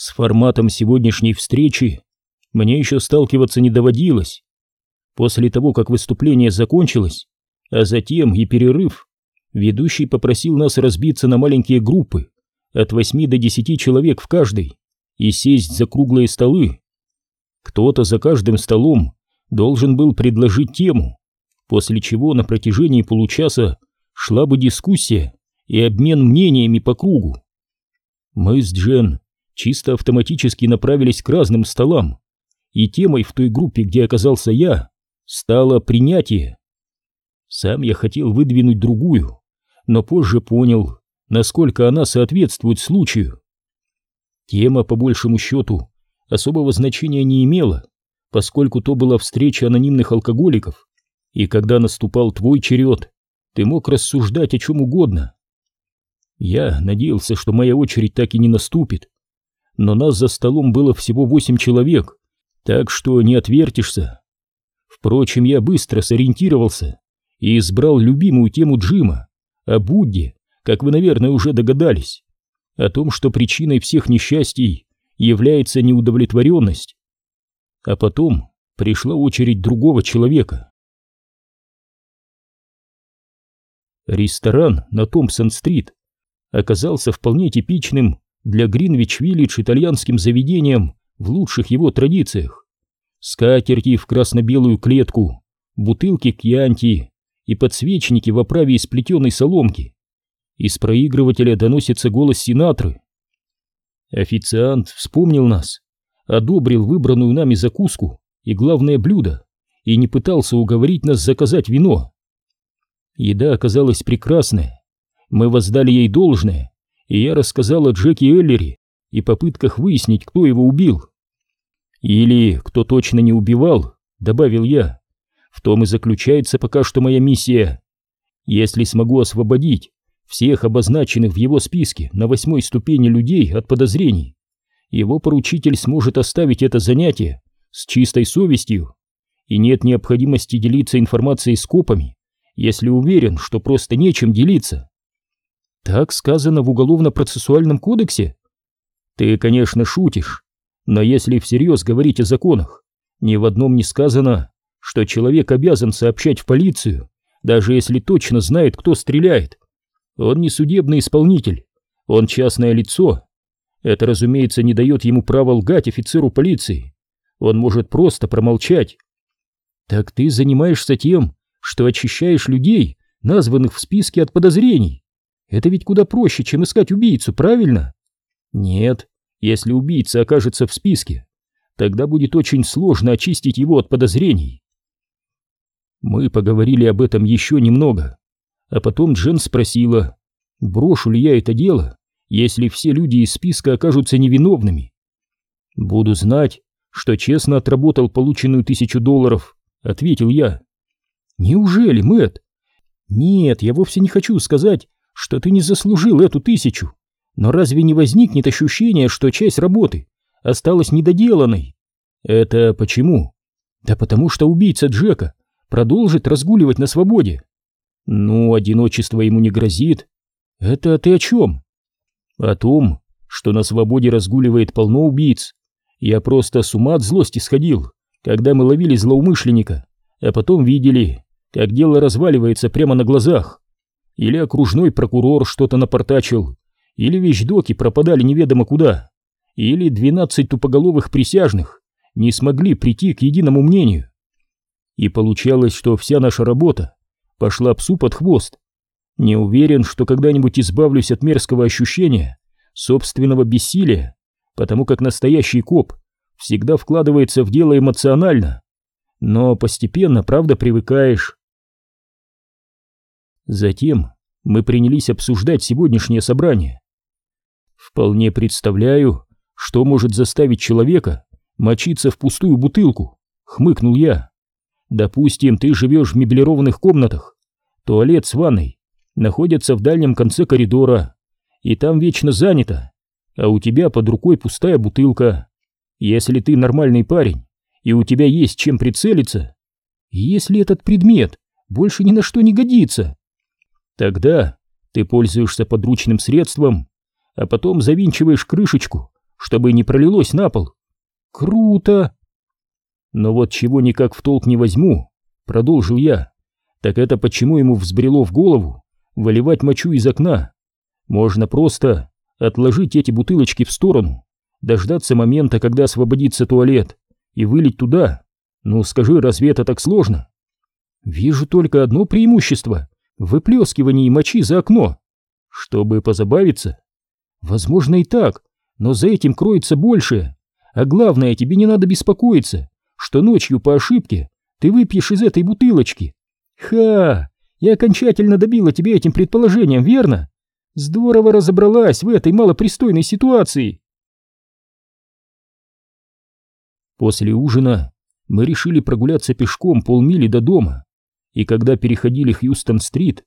С форматом сегодняшней встречи мне еще сталкиваться не доводилось. После того, как выступление закончилось, а затем и перерыв, ведущий попросил нас разбиться на маленькие группы от 8 до 10 человек в каждой и сесть за круглые столы. Кто-то за каждым столом должен был предложить тему, после чего на протяжении получаса шла бы дискуссия и обмен мнениями по кругу. Мы с Джен чисто автоматически направились к разным столам, и темой в той группе, где оказался я, стало принятие. Сам я хотел выдвинуть другую, но позже понял, насколько она соответствует случаю. Тема, по большему счету, особого значения не имела, поскольку то была встреча анонимных алкоголиков, и когда наступал твой черед, ты мог рассуждать о чем угодно. Я надеялся, что моя очередь так и не наступит, но нас за столом было всего восемь человек, так что не отвертишься. Впрочем, я быстро сориентировался и избрал любимую тему Джима о Будде, как вы, наверное, уже догадались, о том, что причиной всех несчастий является неудовлетворенность. А потом пришла очередь другого человека. Ресторан на Томпсон-стрит оказался вполне типичным для Гринвич-Виллидж итальянским заведением в лучших его традициях. Скатерти в красно-белую клетку, бутылки кьянти и подсвечники в оправе из плетеной соломки. Из проигрывателя доносится голос Синатры. Официант вспомнил нас, одобрил выбранную нами закуску и главное блюдо и не пытался уговорить нас заказать вино. Еда оказалась прекрасная, мы воздали ей должное, и я рассказал о Джеки Эллере и попытках выяснить, кто его убил. Или кто точно не убивал, добавил я. В том и заключается пока что моя миссия. Если смогу освободить всех обозначенных в его списке на восьмой ступени людей от подозрений, его поручитель сможет оставить это занятие с чистой совестью, и нет необходимости делиться информацией с копами, если уверен, что просто нечем делиться. Так сказано в Уголовно-процессуальном кодексе? Ты, конечно, шутишь, но если всерьез говорить о законах, ни в одном не сказано, что человек обязан сообщать в полицию, даже если точно знает, кто стреляет. Он не судебный исполнитель, он частное лицо. Это, разумеется, не дает ему права лгать офицеру полиции. Он может просто промолчать. Так ты занимаешься тем, что очищаешь людей, названных в списке от подозрений. Это ведь куда проще, чем искать убийцу, правильно? Нет, если убийца окажется в списке, тогда будет очень сложно очистить его от подозрений. Мы поговорили об этом еще немного, а потом Джен спросила, брошу ли я это дело, если все люди из списка окажутся невиновными. Буду знать, что честно отработал полученную тысячу долларов, ответил я. Неужели, Мэт? Нет, я вовсе не хочу сказать, что ты не заслужил эту тысячу. Но разве не возникнет ощущение, что часть работы осталась недоделанной? Это почему? Да потому что убийца Джека продолжит разгуливать на свободе. Ну, одиночество ему не грозит. Это ты о чем? О том, что на свободе разгуливает полно убийц. Я просто с ума от злости сходил, когда мы ловили злоумышленника, а потом видели, как дело разваливается прямо на глазах или окружной прокурор что-то напортачил, или вещдоки пропадали неведомо куда, или двенадцать тупоголовых присяжных не смогли прийти к единому мнению. И получалось, что вся наша работа пошла псу под хвост. Не уверен, что когда-нибудь избавлюсь от мерзкого ощущения собственного бессилия, потому как настоящий коп всегда вкладывается в дело эмоционально. Но постепенно, правда, привыкаешь. Затем мы принялись обсуждать сегодняшнее собрание. Вполне представляю, что может заставить человека мочиться в пустую бутылку, хмыкнул я. Допустим, ты живешь в меблированных комнатах, туалет с ванной находятся в дальнем конце коридора, и там вечно занято, а у тебя под рукой пустая бутылка. Если ты нормальный парень, и у тебя есть чем прицелиться, если этот предмет больше ни на что не годится, Тогда ты пользуешься подручным средством, а потом завинчиваешь крышечку чтобы не пролилось на пол. Круто! Но вот чего никак в толк не возьму, продолжил я, так это почему ему взбрело в голову выливать мочу из окна. Можно просто отложить эти бутылочки в сторону, дождаться момента, когда освободится туалет, и вылить туда. Ну скажи, разве это так сложно? Вижу только одно преимущество — выплескивание мочи за окно. Чтобы позабавиться? Возможно и так, но за этим кроется большее. А главное, тебе не надо беспокоиться, что ночью по ошибке ты выпьешь из этой бутылочки. Ха! Я окончательно добила тебя этим предположением, верно? Здорово разобралась в этой малопристойной ситуации. После ужина мы решили прогуляться пешком полмили до дома, и когда переходили Хьюстон-стрит,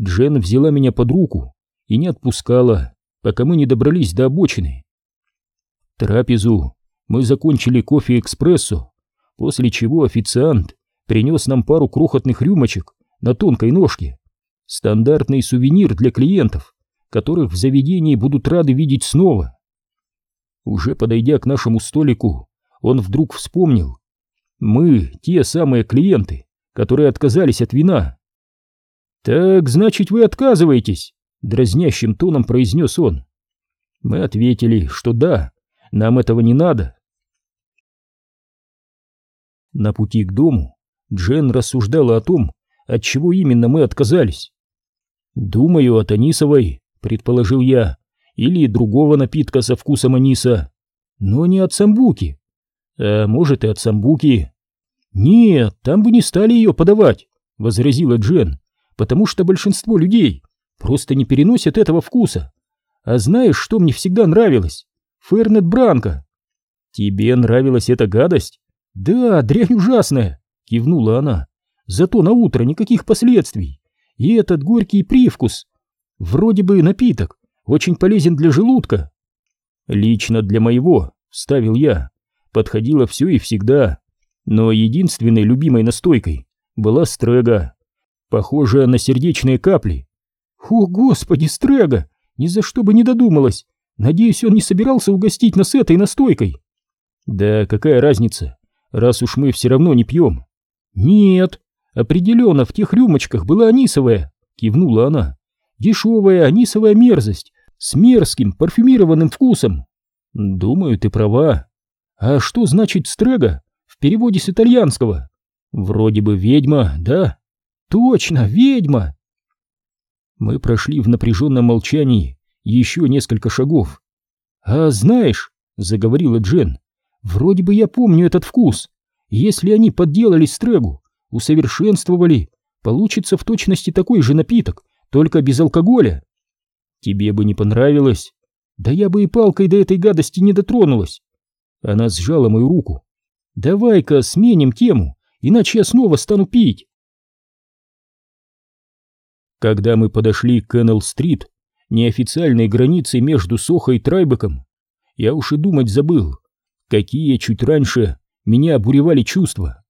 Джен взяла меня под руку и не отпускала, пока мы не добрались до обочины. Трапезу мы закончили кофе-экспрессо, после чего официант принес нам пару крохотных рюмочек на тонкой ножке. Стандартный сувенир для клиентов, которых в заведении будут рады видеть снова. Уже подойдя к нашему столику, он вдруг вспомнил. Мы те самые клиенты, которые отказались от вина. «Так, значит, вы отказываетесь?» — дразнящим тоном произнес он. Мы ответили, что да, нам этого не надо. На пути к дому Джен рассуждала о том, от чего именно мы отказались. «Думаю, от анисовой», — предположил я, — «или другого напитка со вкусом аниса, но не от самбуки. А может и от самбуки». «Нет, там бы не стали ее подавать», — возразила Джен, «потому что большинство людей просто не переносят этого вкуса. А знаешь, что мне всегда нравилось? Фернет Бранко». «Тебе нравилась эта гадость?» «Да, дрянь ужасная», — кивнула она. «Зато на утро никаких последствий. И этот горький привкус. Вроде бы напиток, очень полезен для желудка». «Лично для моего», — вставил я. «Подходило все и всегда. Но единственной любимой настойкой была стрега, похожая на сердечные капли. «О, господи, стрега! Ни за что бы не додумалась! Надеюсь, он не собирался угостить нас этой настойкой!» «Да какая разница, раз уж мы все равно не пьем?» «Нет, определенно в тех рюмочках была анисовая!» — кивнула она. «Дешевая анисовая мерзость с мерзким парфюмированным вкусом!» «Думаю, ты права. А что значит стрега переводе с итальянского? Вроде бы ведьма, да?» «Точно, ведьма!» Мы прошли в напряженном молчании еще несколько шагов. «А знаешь», — заговорила Джен, — «вроде бы я помню этот вкус. Если они подделали стрегу, усовершенствовали, получится в точности такой же напиток, только без алкоголя. Тебе бы не понравилось. Да я бы и палкой до этой гадости не дотронулась». Она сжала мою руку. «Давай-ка сменим тему, иначе я снова стану пить». Когда мы подошли к Кеннелл-стрит, неофициальной границе между Сохо и Трайбеком, я уж и думать забыл, какие чуть раньше меня обуревали чувства.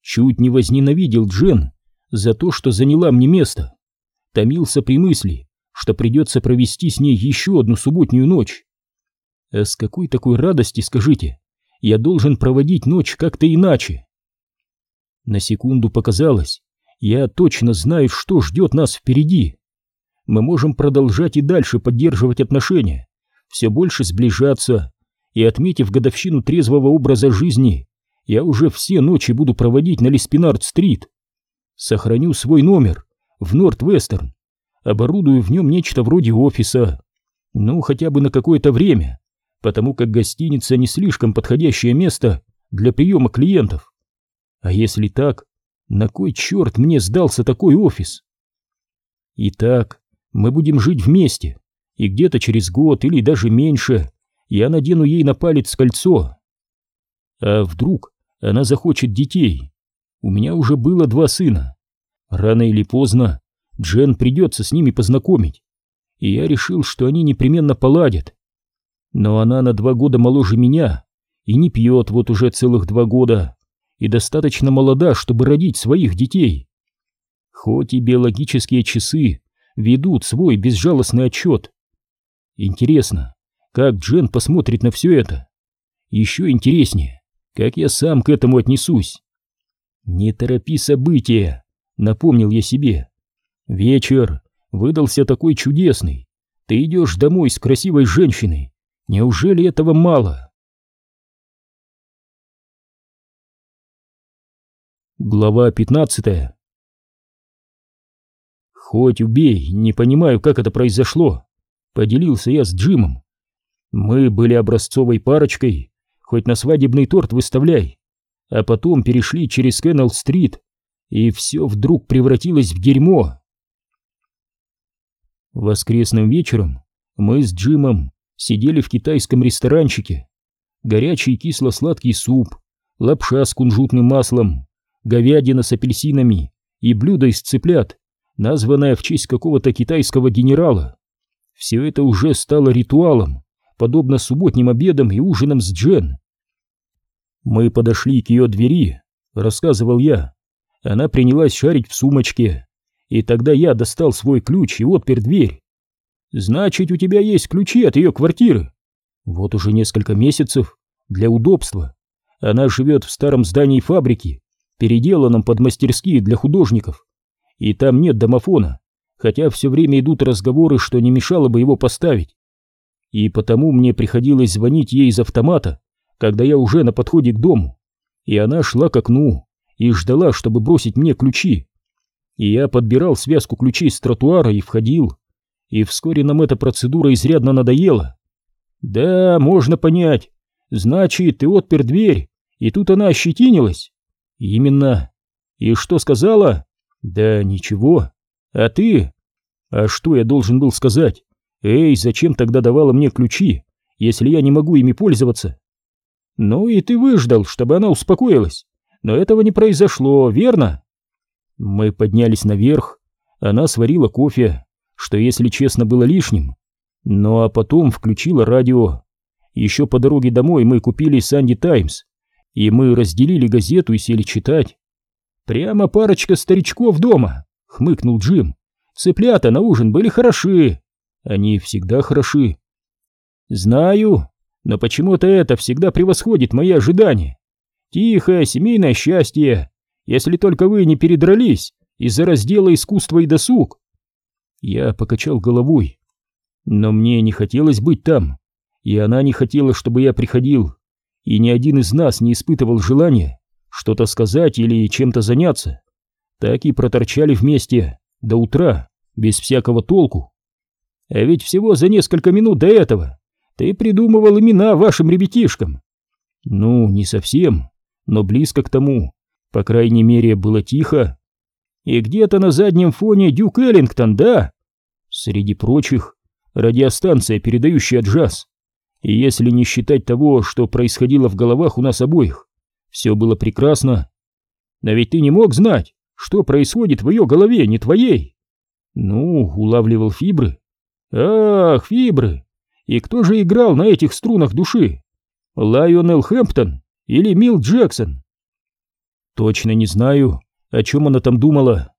Чуть не возненавидел Джен за то, что заняла мне место. Томился при мысли, что придется провести с ней еще одну субботнюю ночь. А с какой такой радости, скажите, я должен проводить ночь как-то иначе? На секунду показалось, я точно знаю, что ждет нас впереди. Мы можем продолжать и дальше поддерживать отношения, все больше сближаться, и, отметив годовщину трезвого образа жизни, я уже все ночи буду проводить на Леспинард-стрит. Сохраню свой номер в Норт-Вестерн, оборудую в нем нечто вроде офиса, ну, хотя бы на какое-то время, потому как гостиница не слишком подходящее место для приема клиентов. А если так, на кой черт мне сдался такой офис? Итак, мы будем жить вместе, и где-то через год или даже меньше я надену ей на палец кольцо. А вдруг она захочет детей? У меня уже было два сына. Рано или поздно Джен придется с ними познакомить, и я решил, что они непременно поладят. Но она на два года моложе меня и не пьет вот уже целых два года и достаточно молода, чтобы родить своих детей. Хоть и биологические часы ведут свой безжалостный отчет. Интересно, как Джен посмотрит на все это. Еще интереснее, как я сам к этому отнесусь. «Не торопи события», — напомнил я себе. «Вечер выдался такой чудесный. Ты идешь домой с красивой женщиной. Неужели этого мало?» Глава пятнадцатая «Хоть убей, не понимаю, как это произошло», — поделился я с Джимом. «Мы были образцовой парочкой, хоть на свадебный торт выставляй, а потом перешли через Кеннелл-стрит, и все вдруг превратилось в дерьмо». Воскресным вечером мы с Джимом сидели в китайском ресторанчике. Горячий кисло-сладкий суп, лапша с кунжутным маслом, говядина с апельсинами и блюдо из цыплят названная в честь какого-то китайского генерала. Все это уже стало ритуалом, подобно субботним обедам и ужинам с Джен. Мы подошли к ее двери, рассказывал я. Она принялась шарить в сумочке, и тогда я достал свой ключ и отпер дверь. «Значит, у тебя есть ключи от ее квартиры?» «Вот уже несколько месяцев, для удобства. Она живет в старом здании фабрики, переделанном под мастерские для художников и там нет домофона, хотя все время идут разговоры, что не мешало бы его поставить. И потому мне приходилось звонить ей из автомата, когда я уже на подходе к дому, и она шла к окну и ждала, чтобы бросить мне ключи. И я подбирал связку ключей с тротуара и входил, и вскоре нам эта процедура изрядно надоела. Да, можно понять. Значит, ты отпер дверь, и тут она ощетинилась. Именно. И что сказала? Да ничего. А ты? А что я должен был сказать? Эй, зачем тогда давала мне ключи, если я не могу ими пользоваться? Ну и ты выждал, чтобы она успокоилась. Но этого не произошло, верно? Мы поднялись наверх. Она сварила кофе, что, если честно, было лишним. Ну а потом включила радио. Еще по дороге домой мы купили Санди Таймс, и мы разделили газету и сели читать. «Прямо парочка старичков дома», — хмыкнул Джим. «Цыплята на ужин были хороши. Они всегда хороши». «Знаю, но почему-то это всегда превосходит мои ожидания. Тихое семейное счастье, если только вы не передрались из-за раздела искусства и досуг». Я покачал головой. Но мне не хотелось быть там, и она не хотела, чтобы я приходил, и ни один из нас не испытывал желания что-то сказать или чем-то заняться. Так и проторчали вместе до утра, без всякого толку. А ведь всего за несколько минут до этого ты придумывал имена вашим ребятишкам. Ну, не совсем, но близко к тому. По крайней мере, было тихо. И где-то на заднем фоне Дюк Эллингтон, да? Среди прочих, радиостанция, передающая джаз. И если не считать того, что происходило в головах у нас обоих, все было прекрасно. Но ведь ты не мог знать, что происходит в ее голове, не твоей. Ну, улавливал фибры. Ах, фибры! И кто же играл на этих струнах души? Лайонел Хэмптон или Мил Джексон? Точно не знаю, о чем она там думала.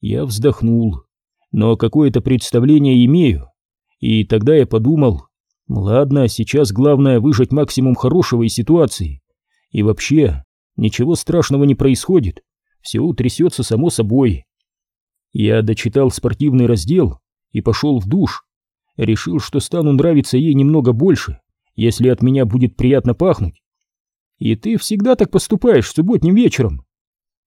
Я вздохнул, но какое-то представление имею. И тогда я подумал, ладно, сейчас главное выжать максимум хорошего из ситуации. И вообще, ничего страшного не происходит, все утрясется само собой. Я дочитал спортивный раздел и пошел в душ. Решил, что стану нравиться ей немного больше, если от меня будет приятно пахнуть. И ты всегда так поступаешь субботним вечером?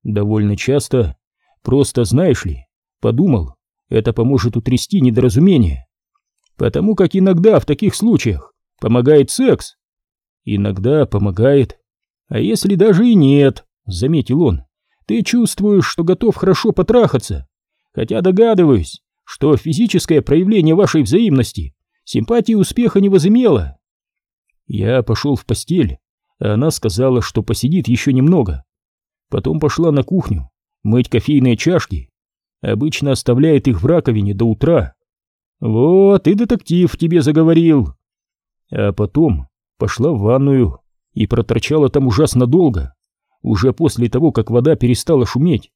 Довольно часто. Просто, знаешь ли, подумал, это поможет утрясти недоразумение. Потому как иногда в таких случаях помогает секс. Иногда помогает. А если даже и нет, заметил он, ты чувствуешь, что готов хорошо потрахаться, хотя догадываюсь, что физическое проявление вашей взаимности симпатии успеха не возымело. Я пошел в постель, а она сказала, что посидит еще немного. Потом пошла на кухню мыть кофейные чашки. Обычно оставляет их в раковине до утра. Вот и детектив тебе заговорил. А потом пошла в ванную и проторчала там ужасно долго, уже после того, как вода перестала шуметь.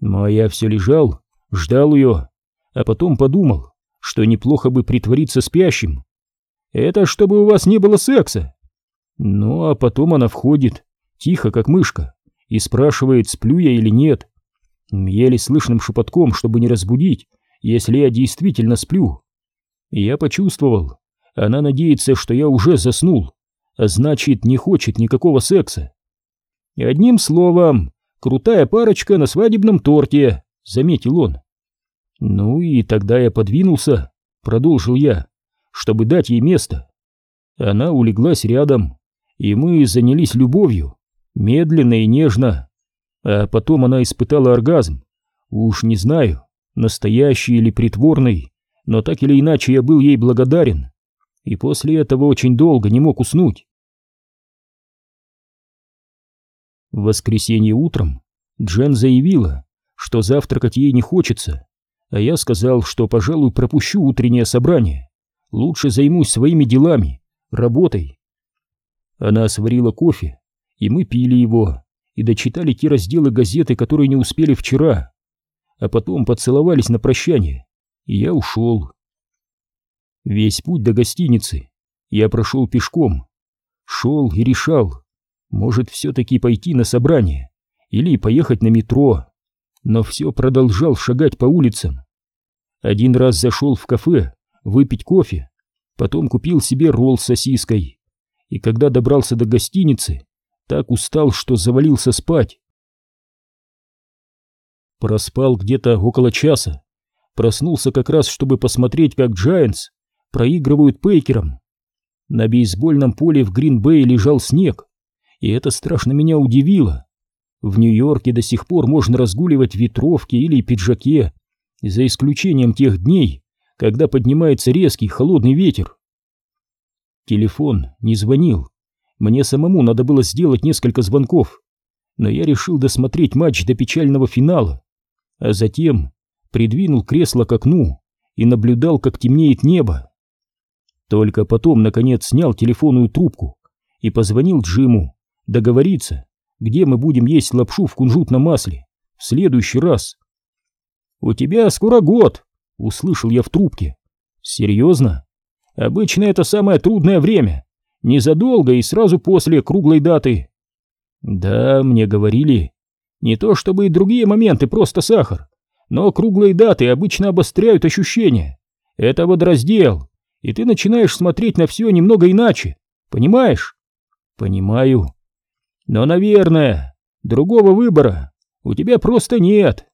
Но я все лежал, ждал ее, а потом подумал, что неплохо бы притвориться спящим. Это чтобы у вас не было секса. Ну, а потом она входит, тихо, как мышка, и спрашивает, сплю я или нет. Еле слышным шепотком, чтобы не разбудить, если я действительно сплю. Я почувствовал, она надеется, что я уже заснул, а значит, не хочет никакого секса. Одним словом, крутая парочка на свадебном торте, заметил он. Ну и тогда я подвинулся, продолжил я, чтобы дать ей место. Она улеглась рядом, и мы занялись любовью, медленно и нежно. А потом она испытала оргазм. Уж не знаю, настоящий или притворный, но так или иначе я был ей благодарен. И после этого очень долго не мог уснуть. В воскресенье утром Джен заявила, что завтракать ей не хочется, а я сказал, что, пожалуй, пропущу утреннее собрание. Лучше займусь своими делами, работой. Она сварила кофе, и мы пили его, и дочитали те разделы газеты, которые не успели вчера. А потом поцеловались на прощание, и я ушел. Весь путь до гостиницы я прошел пешком, шел и решал, может все-таки пойти на собрание или поехать на метро, но все продолжал шагать по улицам. Один раз зашел в кафе выпить кофе, потом купил себе ролл с сосиской, и когда добрался до гостиницы, так устал, что завалился спать. Проспал где-то около часа, проснулся как раз, чтобы посмотреть, как Giants проигрывают Пейкером. На бейсбольном поле в Грин-Бэй лежал снег, и это страшно меня удивило. В Нью-Йорке до сих пор можно разгуливать в ветровке или пиджаке, за исключением тех дней, когда поднимается резкий холодный ветер. Телефон не звонил. Мне самому надо было сделать несколько звонков, но я решил досмотреть матч до печального финала, а затем придвинул кресло к окну и наблюдал, как темнеет небо. Только потом, наконец, снял телефонную трубку и позвонил Джиму договориться, где мы будем есть лапшу в кунжутном масле в следующий раз. «У тебя скоро год», — услышал я в трубке. «Серьезно? Обычно это самое трудное время. Незадолго и сразу после круглой даты». «Да, мне говорили. Не то чтобы и другие моменты просто сахар, но круглые даты обычно обостряют ощущения. Это водораздел, и ты начинаешь смотреть на все немного иначе. Понимаешь?» «Понимаю. Но, наверное, другого выбора у тебя просто нет».